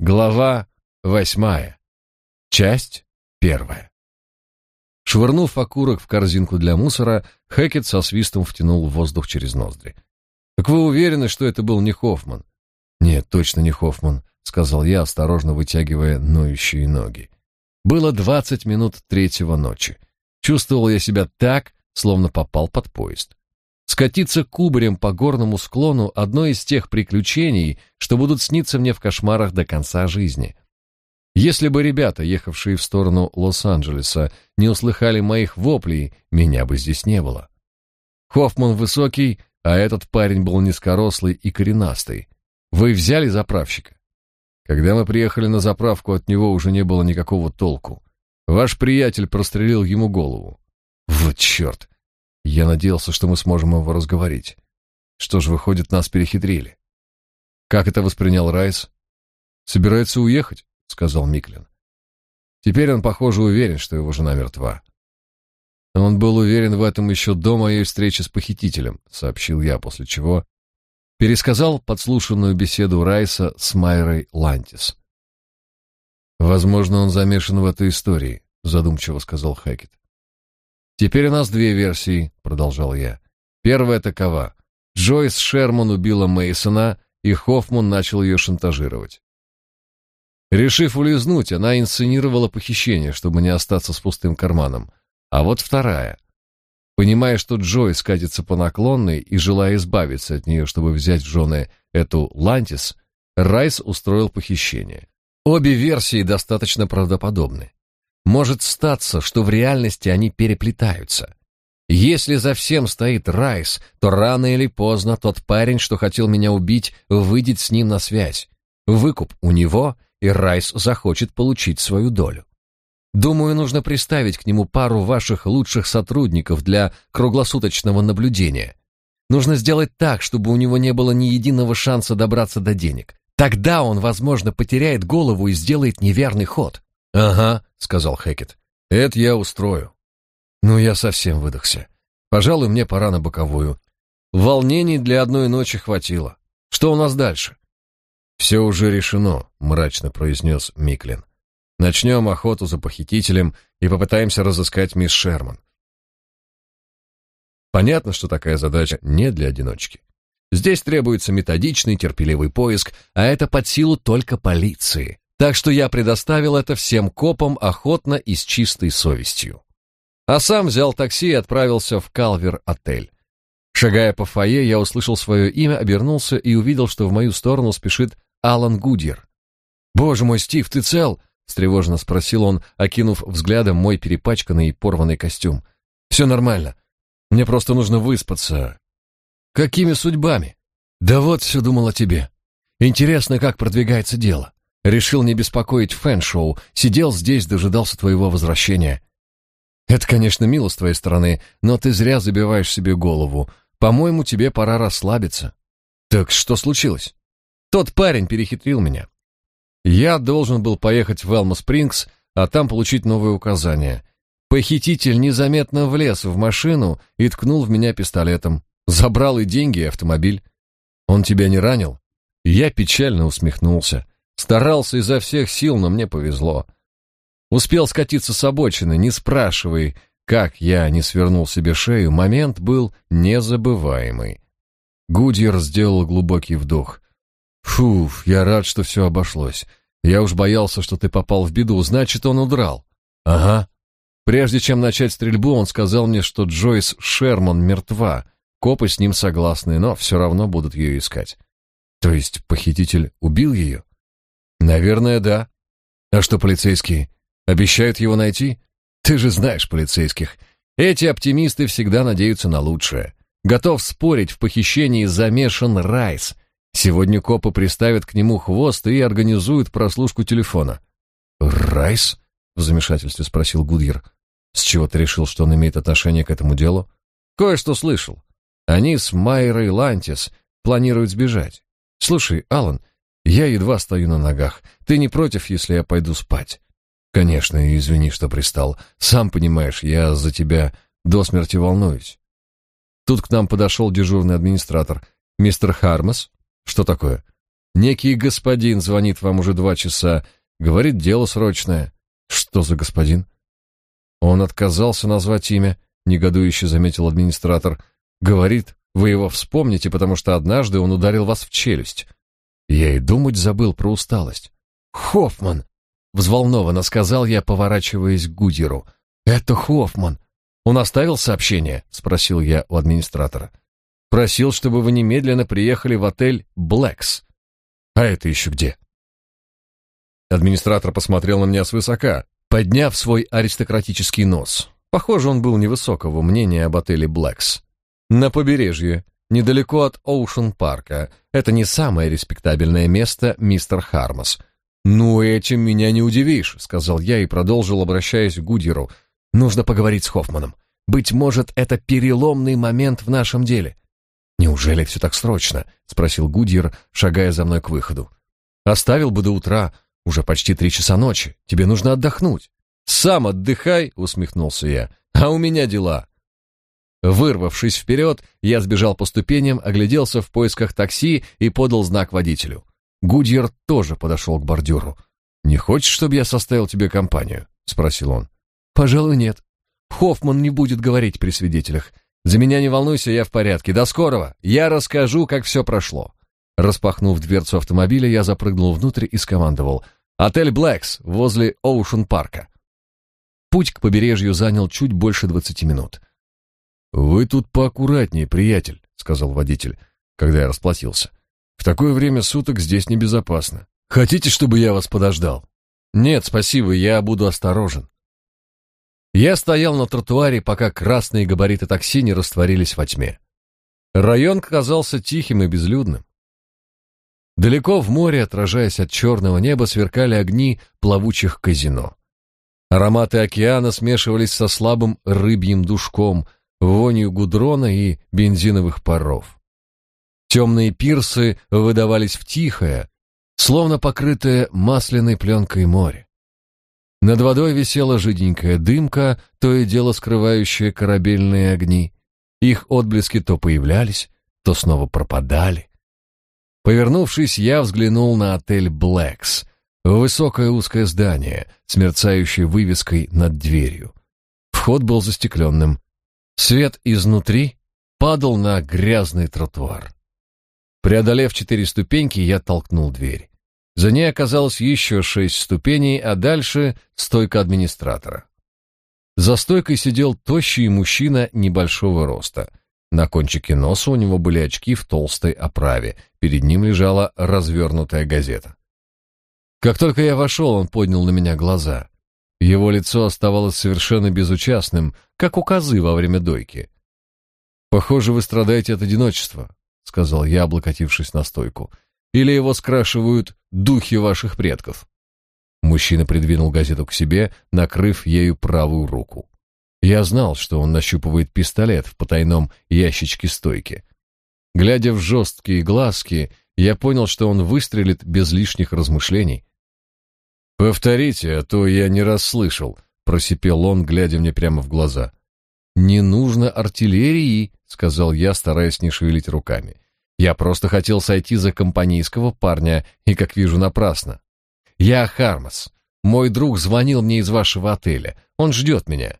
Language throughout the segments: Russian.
Глава восьмая. Часть первая. Швырнув окурок в корзинку для мусора, Хэкет со свистом втянул воздух через ноздри. «Так вы уверены, что это был не Хоффман?» «Нет, точно не Хоффман», — сказал я, осторожно вытягивая ноющие ноги. Было двадцать минут третьего ночи. Чувствовал я себя так, словно попал под поезд. Скатиться кубарем по горному склону — одно из тех приключений, что будут сниться мне в кошмарах до конца жизни. Если бы ребята, ехавшие в сторону Лос-Анджелеса, не услыхали моих воплей, меня бы здесь не было. Хоффман высокий, а этот парень был низкорослый и коренастый. Вы взяли заправщика? Когда мы приехали на заправку, от него уже не было никакого толку. Ваш приятель прострелил ему голову. Вот черт! Я надеялся, что мы сможем его разговорить. Что ж, выходит, нас перехитрили. Как это воспринял Райс? Собирается уехать, сказал Миклин. Теперь он, похоже, уверен, что его жена мертва. Он был уверен в этом еще до моей встречи с похитителем, сообщил я, после чего пересказал подслушанную беседу Райса с Майрой Лантис. Возможно, он замешан в этой истории, задумчиво сказал Хэкет. Теперь у нас две версии, продолжал я. Первая такова: Джойс Шерман убила Мейсона, и Хоффман начал ее шантажировать. Решив улизнуть, она инсценировала похищение, чтобы не остаться с пустым карманом. А вот вторая. Понимая, что Джойс катится по наклонной и желая избавиться от нее, чтобы взять в жены эту Лантис, Райс устроил похищение. Обе версии достаточно правдоподобны. Может статься, что в реальности они переплетаются. Если за всем стоит Райс, то рано или поздно тот парень, что хотел меня убить, выйдет с ним на связь. Выкуп у него, и Райс захочет получить свою долю. Думаю, нужно приставить к нему пару ваших лучших сотрудников для круглосуточного наблюдения. Нужно сделать так, чтобы у него не было ни единого шанса добраться до денег. Тогда он, возможно, потеряет голову и сделает неверный ход. Ага, сказал Хэкет. Это я устрою. Ну я совсем выдохся. Пожалуй, мне пора на боковую. Волнений для одной ночи хватило. Что у нас дальше? Все уже решено, мрачно произнес Миклин. Начнем охоту за похитителем и попытаемся разыскать мисс Шерман. Понятно, что такая задача не для одиночки. Здесь требуется методичный, терпеливый поиск, а это под силу только полиции. Так что я предоставил это всем копам охотно и с чистой совестью. А сам взял такси и отправился в Калвер-отель. Шагая по фойе, я услышал свое имя, обернулся и увидел, что в мою сторону спешит Алан Гудьер. «Боже мой, Стив, ты цел?» — встревоженно спросил он, окинув взглядом мой перепачканный и порванный костюм. «Все нормально. Мне просто нужно выспаться». «Какими судьбами?» «Да вот все думал о тебе. Интересно, как продвигается дело. Решил не беспокоить фэн-шоу, сидел здесь, дожидался твоего возвращения. Это, конечно, мило с твоей стороны, но ты зря забиваешь себе голову. По-моему, тебе пора расслабиться. Так что случилось? Тот парень перехитрил меня. Я должен был поехать в Элма-Спрингс, а там получить новые указания. Похититель незаметно влез в машину и ткнул в меня пистолетом. Забрал и деньги, и автомобиль. Он тебя не ранил? Я печально усмехнулся. Старался изо всех сил, но мне повезло. Успел скатиться с обочины, не спрашивай, как я не свернул себе шею, момент был незабываемый. Гудьер сделал глубокий вдох. «Фуф, я рад, что все обошлось. Я уж боялся, что ты попал в беду, значит, он удрал». «Ага». Прежде чем начать стрельбу, он сказал мне, что Джойс Шерман мертва. Копы с ним согласны, но все равно будут ее искать. То есть похититель убил ее? Наверное, да. А что полицейские? Обещают его найти? Ты же знаешь полицейских. Эти оптимисты всегда надеются на лучшее. Готов спорить, в похищении замешан Райс. Сегодня копы приставят к нему хвост и организуют прослушку телефона. Райс? В замешательстве спросил Гудьер. С чего ты решил, что он имеет отношение к этому делу? Кое-что слышал. Они с Майрой Лантис планируют сбежать. Слушай, Алан, я едва стою на ногах. Ты не против, если я пойду спать? Конечно, извини, что пристал. Сам понимаешь, я за тебя до смерти волнуюсь. Тут к нам подошел дежурный администратор. Мистер Хармас? Что такое? Некий господин звонит вам уже два часа, говорит, дело срочное. Что за господин? Он отказался назвать имя, негодующе заметил администратор. Говорит, вы его вспомните, потому что однажды он ударил вас в челюсть. Я и думать забыл про усталость. Хоффман, взволнованно сказал я, поворачиваясь к Гудеру. Это Хоффман. Он оставил сообщение, спросил я у администратора. Просил, чтобы вы немедленно приехали в отель Блэкс. А это еще где? Администратор посмотрел на меня свысока, подняв свой аристократический нос. Похоже, он был невысокого мнения об отеле Блэкс. На побережье, недалеко от Оушен-парка. Это не самое респектабельное место, мистер Хармас. «Ну, этим меня не удивишь», — сказал я и продолжил, обращаясь к Гудеру. «Нужно поговорить с Хоффманом. Быть может, это переломный момент в нашем деле. «Неужели все так срочно?» — спросил Гудьер, шагая за мной к выходу. «Оставил бы до утра, уже почти три часа ночи. Тебе нужно отдохнуть». «Сам отдыхай», — усмехнулся я, — «а у меня дела». Вырвавшись вперед, я сбежал по ступеням, огляделся в поисках такси и подал знак водителю. Гудьер тоже подошел к бордюру. «Не хочешь, чтобы я составил тебе компанию?» — спросил он. «Пожалуй, нет. Хоффман не будет говорить при свидетелях. За меня не волнуйся, я в порядке. До скорого. Я расскажу, как все прошло. Распахнув дверцу автомобиля, я запрыгнул внутрь и скомандовал: "Отель Блэкс возле Оушен парка". Путь к побережью занял чуть больше двадцати минут. Вы тут поаккуратнее, приятель, сказал водитель, когда я расплатился. В такое время суток здесь небезопасно. Хотите, чтобы я вас подождал? Нет, спасибо, я буду осторожен. Я стоял на тротуаре, пока красные габариты такси не растворились во тьме. Район казался тихим и безлюдным. Далеко в море, отражаясь от черного неба, сверкали огни плавучих казино. Ароматы океана смешивались со слабым рыбьим душком, вонью гудрона и бензиновых паров. Темные пирсы выдавались в тихое, словно покрытое масляной пленкой море. Над водой висела жиденькая дымка, то и дело скрывающая корабельные огни. Их отблески то появлялись, то снова пропадали. Повернувшись, я взглянул на отель «Блэкс», высокое узкое здание с мерцающей вывеской над дверью. Вход был застекленным. Свет изнутри падал на грязный тротуар. Преодолев четыре ступеньки, я толкнул дверь. За ней оказалось еще шесть ступеней, а дальше стойка администратора. За стойкой сидел тощий мужчина небольшого роста. На кончике носа у него были очки в толстой оправе, перед ним лежала развернутая газета. Как только я вошел, он поднял на меня глаза. Его лицо оставалось совершенно безучастным, как у козы во время дойки. «Похоже, вы страдаете от одиночества», — сказал я, облокотившись на стойку. Или его скрашивают духи ваших предков?» Мужчина придвинул газету к себе, накрыв ею правую руку. Я знал, что он нащупывает пистолет в потайном ящичке стойки. Глядя в жесткие глазки, я понял, что он выстрелит без лишних размышлений. «Повторите, а то я не расслышал», — просипел он, глядя мне прямо в глаза. «Не нужно артиллерии», — сказал я, стараясь не шевелить руками. Я просто хотел сойти за компанейского парня, и, как вижу, напрасно. Я Хармас. Мой друг звонил мне из вашего отеля. Он ждет меня.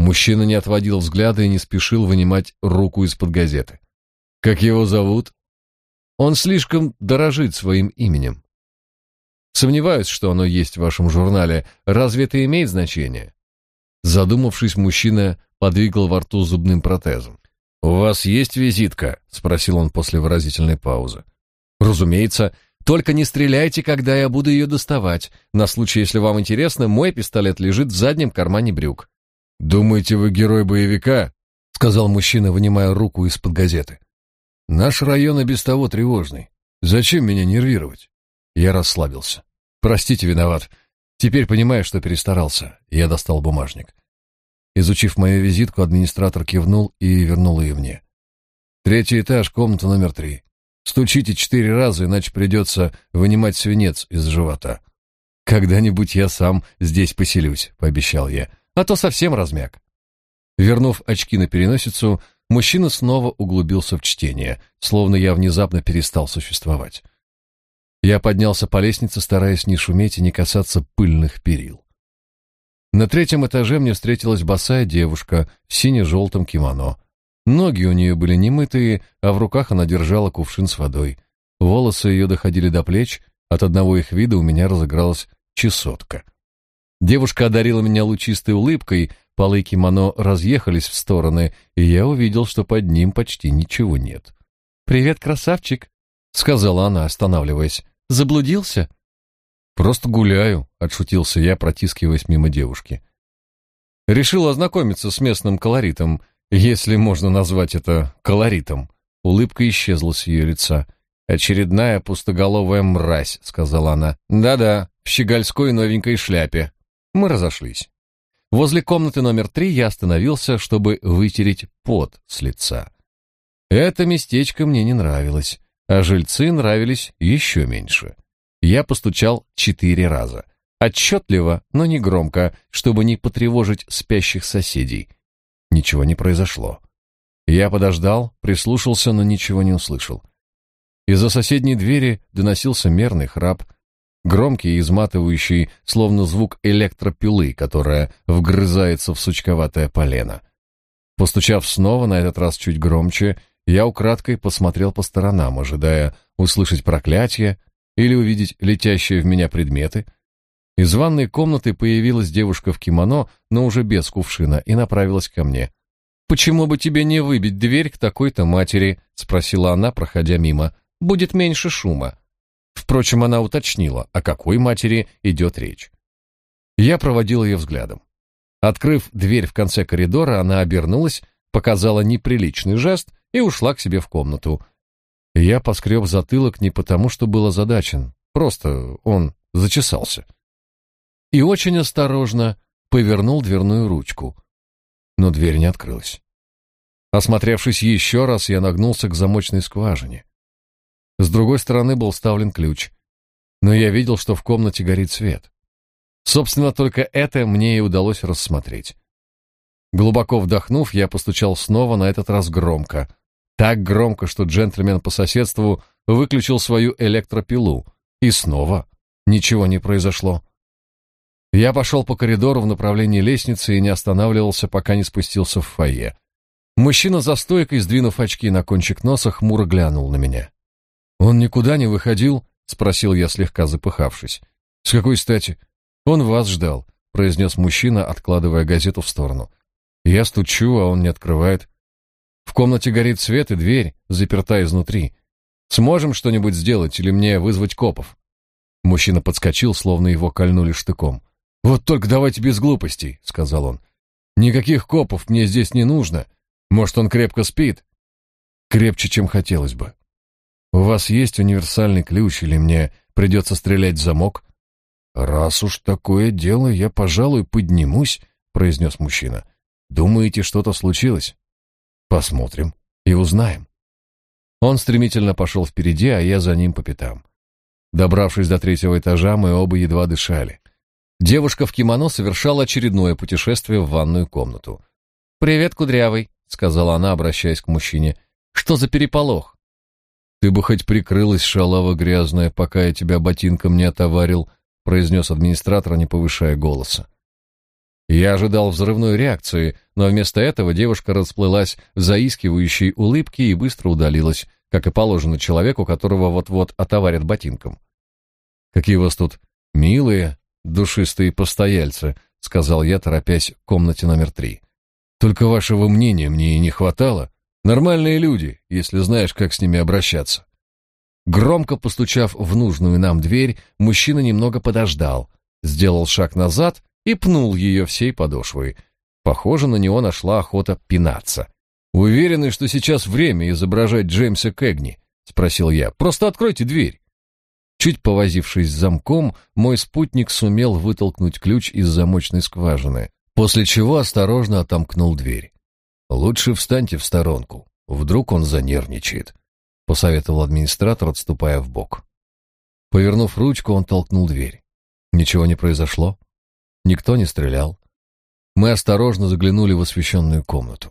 Мужчина не отводил взгляда и не спешил вынимать руку из-под газеты. Как его зовут? Он слишком дорожит своим именем. Сомневаюсь, что оно есть в вашем журнале. Разве это имеет значение? Задумавшись, мужчина подвигал во рту зубным протезом. «У вас есть визитка?» — спросил он после выразительной паузы. «Разумеется. Только не стреляйте, когда я буду ее доставать. На случай, если вам интересно, мой пистолет лежит в заднем кармане брюк». «Думаете, вы герой боевика?» — сказал мужчина, вынимая руку из-под газеты. «Наш район и без того тревожный. Зачем меня нервировать?» Я расслабился. «Простите, виноват. Теперь понимаю, что перестарался». Я достал бумажник. Изучив мою визитку, администратор кивнул и вернул ее мне. Третий этаж, комната номер три. Стучите четыре раза, иначе придется вынимать свинец из живота. Когда-нибудь я сам здесь поселюсь, пообещал я, а то совсем размяк. Вернув очки на переносицу, мужчина снова углубился в чтение, словно я внезапно перестал существовать. Я поднялся по лестнице, стараясь не шуметь и не касаться пыльных перил. На третьем этаже мне встретилась босая девушка в сине-желтом кимоно. Ноги у нее были немытые, а в руках она держала кувшин с водой. Волосы ее доходили до плеч, от одного их вида у меня разыгралась чесотка. Девушка одарила меня лучистой улыбкой, полы кимоно разъехались в стороны, и я увидел, что под ним почти ничего нет. «Привет, красавчик», — сказала она, останавливаясь. «Заблудился?» «Просто гуляю», — отшутился я, протискиваясь мимо девушки. Решил ознакомиться с местным колоритом, если можно назвать это колоритом. Улыбка исчезла с ее лица. «Очередная пустоголовая мразь», — сказала она. «Да-да, в щегольской новенькой шляпе». Мы разошлись. Возле комнаты номер три я остановился, чтобы вытереть пот с лица. Это местечко мне не нравилось, а жильцы нравились еще меньше. Я постучал четыре раза. Отчетливо, но не громко, чтобы не потревожить спящих соседей. Ничего не произошло. Я подождал, прислушался, но ничего не услышал. Из-за соседней двери доносился мерный храп, громкий и изматывающий, словно звук электропилы, которая вгрызается в сучковатое полено. Постучав снова, на этот раз чуть громче, я украдкой посмотрел по сторонам, ожидая услышать проклятие или увидеть летящие в меня предметы. Из ванной комнаты появилась девушка в кимоно, но уже без кувшина, и направилась ко мне. «Почему бы тебе не выбить дверь к такой-то матери?» — спросила она, проходя мимо. «Будет меньше шума». Впрочем, она уточнила, о какой матери идет речь. Я проводил ее взглядом. Открыв дверь в конце коридора, она обернулась, показала неприличный жест и ушла к себе в комнату. Я поскреб затылок не потому, что был озадачен, просто он зачесался. И очень осторожно повернул дверную ручку, но дверь не открылась. Осмотревшись еще раз, я нагнулся к замочной скважине. С другой стороны был вставлен ключ, но я видел, что в комнате горит свет. Собственно, только это мне и удалось рассмотреть. Глубоко вдохнув, я постучал снова, на этот раз громко. Так громко, что джентльмен по соседству выключил свою электропилу. И снова ничего не произошло. Я пошел по коридору в направлении лестницы и не останавливался, пока не спустился в фойе. Мужчина за стойкой, сдвинув очки на кончик носа, хмуро глянул на меня. «Он никуда не выходил?» — спросил я, слегка запыхавшись. «С какой стати?» «Он вас ждал», — произнес мужчина, откладывая газету в сторону. Я стучу, а он не открывает. В комнате горит свет и дверь, заперта изнутри. Сможем что-нибудь сделать или мне вызвать копов?» Мужчина подскочил, словно его кольнули штыком. «Вот только давайте без глупостей», — сказал он. «Никаких копов мне здесь не нужно. Может, он крепко спит?» «Крепче, чем хотелось бы». «У вас есть универсальный ключ или мне придется стрелять в замок?» «Раз уж такое дело, я, пожалуй, поднимусь», — произнес мужчина. Думаете, что-то случилось? Посмотрим и узнаем. Он стремительно пошел впереди, а я за ним по пятам. Добравшись до третьего этажа, мы оба едва дышали. Девушка в кимоно совершала очередное путешествие в ванную комнату. «Привет, кудрявый», — сказала она, обращаясь к мужчине. «Что за переполох?» «Ты бы хоть прикрылась, шалава грязная, пока я тебя ботинком не отоварил», — произнес администратор, не повышая голоса. Я ожидал взрывной реакции, но вместо этого девушка расплылась в заискивающей улыбке и быстро удалилась, как и положено человеку, которого вот-вот отоварят ботинком. «Какие у вас тут милые, душистые постояльцы», — сказал я, торопясь к комнате номер три. «Только вашего мнения мне и не хватало. Нормальные люди, если знаешь, как с ними обращаться». Громко постучав в нужную нам дверь, мужчина немного подождал, сделал шаг назад и пнул ее всей подошвой. Похоже, на него нашла охота пинаться. «Уверены, что сейчас время изображать Джеймса Кэгни?» — спросил я. «Просто откройте дверь». Чуть повозившись с замком, мой спутник сумел вытолкнуть ключ из замочной скважины, после чего осторожно отомкнул дверь. «Лучше встаньте в сторонку, вдруг он занервничает», — посоветовал администратор, отступая в бок. Повернув ручку, он толкнул дверь. Ничего не произошло. Никто не стрелял. Мы осторожно заглянули в освещенную комнату.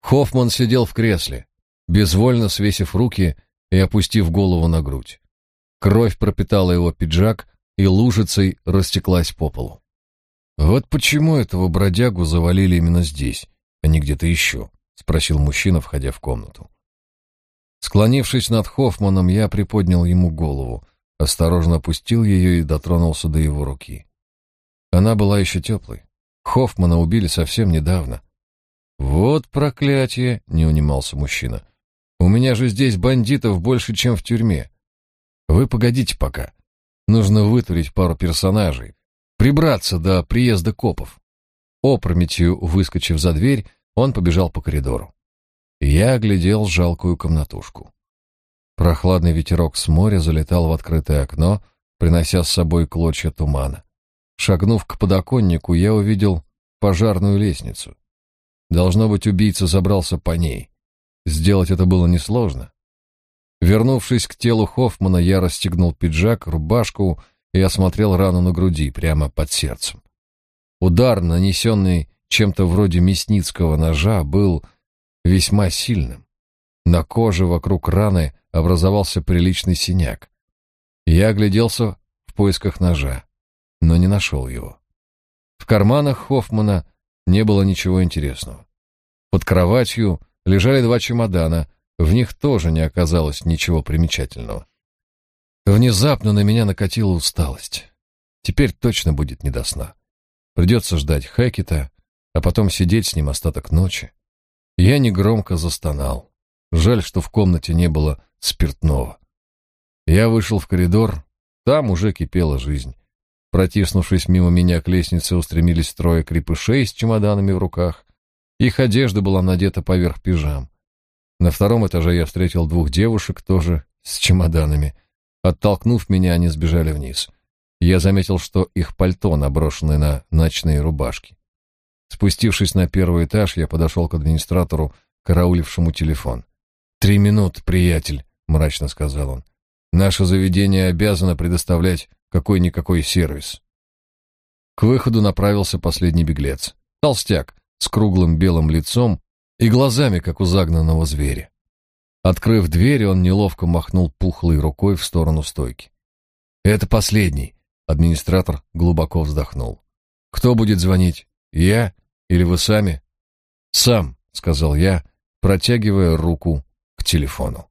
Хоффман сидел в кресле, безвольно свесив руки и опустив голову на грудь. Кровь пропитала его пиджак и лужицей растеклась по полу. «Вот почему этого бродягу завалили именно здесь, а не где-то еще?» — спросил мужчина, входя в комнату. Склонившись над Хоффманом, я приподнял ему голову, осторожно опустил ее и дотронулся до его руки. Она была еще теплой. Хоффмана убили совсем недавно. «Вот проклятие!» — не унимался мужчина. «У меня же здесь бандитов больше, чем в тюрьме. Вы погодите пока. Нужно вытурить пару персонажей, прибраться до приезда копов». Опрометью выскочив за дверь, он побежал по коридору. Я оглядел жалкую комнатушку. Прохладный ветерок с моря залетал в открытое окно, принося с собой клочья тумана. Шагнув к подоконнику, я увидел пожарную лестницу. Должно быть, убийца забрался по ней. Сделать это было несложно. Вернувшись к телу Хоффмана, я расстегнул пиджак, рубашку и осмотрел рану на груди, прямо под сердцем. Удар, нанесенный чем-то вроде мясницкого ножа, был весьма сильным. На коже вокруг раны образовался приличный синяк. Я огляделся в поисках ножа, но не нашел его. В карманах Хоффмана не было ничего интересного. Под кроватью лежали два чемодана, в них тоже не оказалось ничего примечательного. Внезапно на меня накатила усталость. Теперь точно будет не до сна. Придется ждать Хэкета, а потом сидеть с ним остаток ночи. Я негромко застонал. Жаль, что в комнате не было спиртного. Я вышел в коридор, там уже кипела жизнь. Протиснувшись мимо меня к лестнице, устремились трое крепышей с чемоданами в руках. Их одежда была надета поверх пижам. На втором этаже я встретил двух девушек, тоже с чемоданами. Оттолкнув меня, они сбежали вниз. Я заметил, что их пальто наброшены на ночные рубашки. Спустившись на первый этаж, я подошел к администратору, караулившему телефон. «Три минуты, приятель», — мрачно сказал он. «Наше заведение обязано предоставлять какой-никакой сервис». К выходу направился последний беглец. Толстяк, с круглым белым лицом и глазами, как у загнанного зверя. Открыв дверь, он неловко махнул пухлой рукой в сторону стойки. «Это последний», — администратор глубоко вздохнул. «Кто будет звонить? Я или вы сами?» «Сам», — сказал я, протягивая руку к телефону.